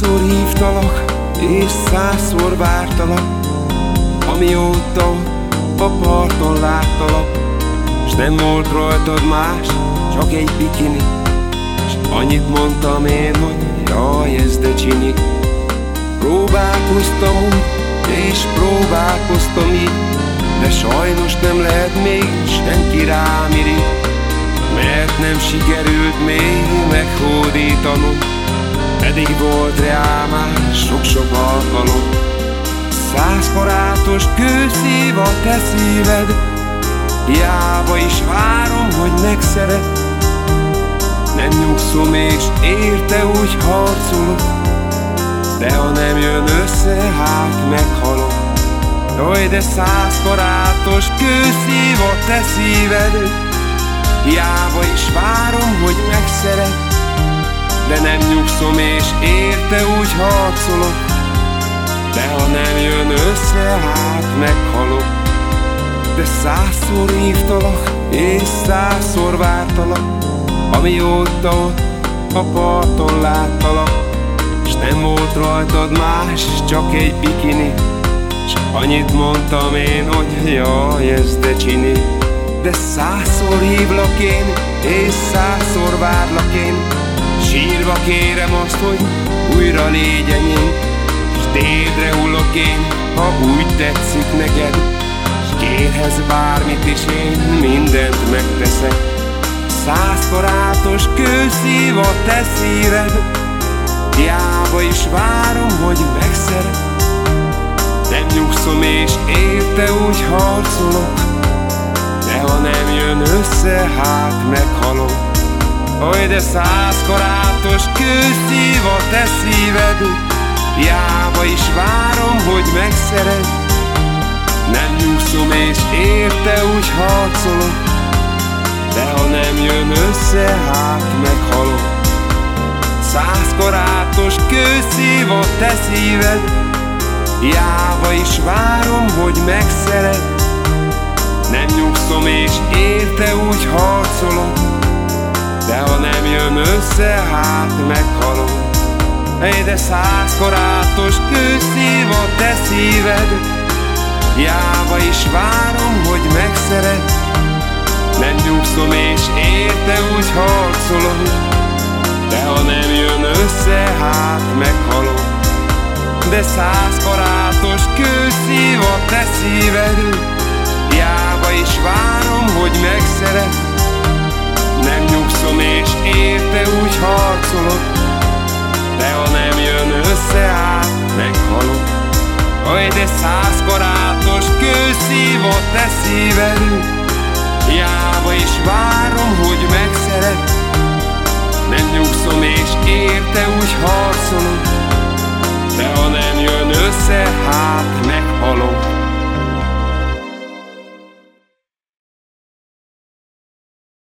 Százszor hívtalak, és százszor vártalak, amióta a parton láttalak, s nem volt rajtad más, csak egy bikini, s annyit mondtam én, hogy jaj, ez de csini. Próbálkoztam úgy, és próbálkoztam így, de sajnos nem lehet még senki rám iri, mert nem sikerült még meghódítanom, pedig volt rá már sok-sok alkalom. Száz karátos kőszív a te szíved, hiába is várom, hogy megszeret. Nem nyugszom és érte úgy harcolok, de ha nem jön össze, hát meghalok. Jaj, de száz karátos kőszív a te szíved, hiába is várom, hogy megszeret. De nem nyugszom és érte úgy harcolok. De ha nem jön össze, hát meghalok. De százszor hívtalak és százszor vártalak. Amióta ott a parton láttalak. S nem volt rajtad más, csak egy bikini. S annyit mondtam én, hogy jaj, ez de csini. De százszor hívlak én, és százszor várlak én Sírva kérem azt, hogy újra légy enyém S tédre hullok én, ha úgy tetszik neked. S kérhez bármit is én mindent megteszek. Száz karátos kőszív a te szíved Hiába is várom, hogy megszeret Nem nyugszom és érte úgy harcolok De ha nem jön össze, hát meghalok Oly de száz karátos kőszív a te szíved Jába is várom, hogy megszered. Nem nyugszom és érte úgy harcolok De ha nem jön össze, hát meghalok. Száz karátos kőszív a te szíved Jába is várom, hogy megszered. Nem nyugszom és érte úgy harcolok de ha nem jön össze, hát meghalok Hey, de száz karátos kőszív a te szíved. Jáva is várom, hogy megszeret Nem nyugszom és érte úgy harcolom. De ha nem jön össze, hát meghalok De száz karátos kőszív a te szíved. Jáva is várom, hogy megszeret érte úgy harcolok De ha nem jön össze át, meghalok Aj, de száz karátos kőszívott te szívedünk Hiába is várom, hogy megszeret Nem nyugszom és érte úgy harcolok De ha nem jön össze, hát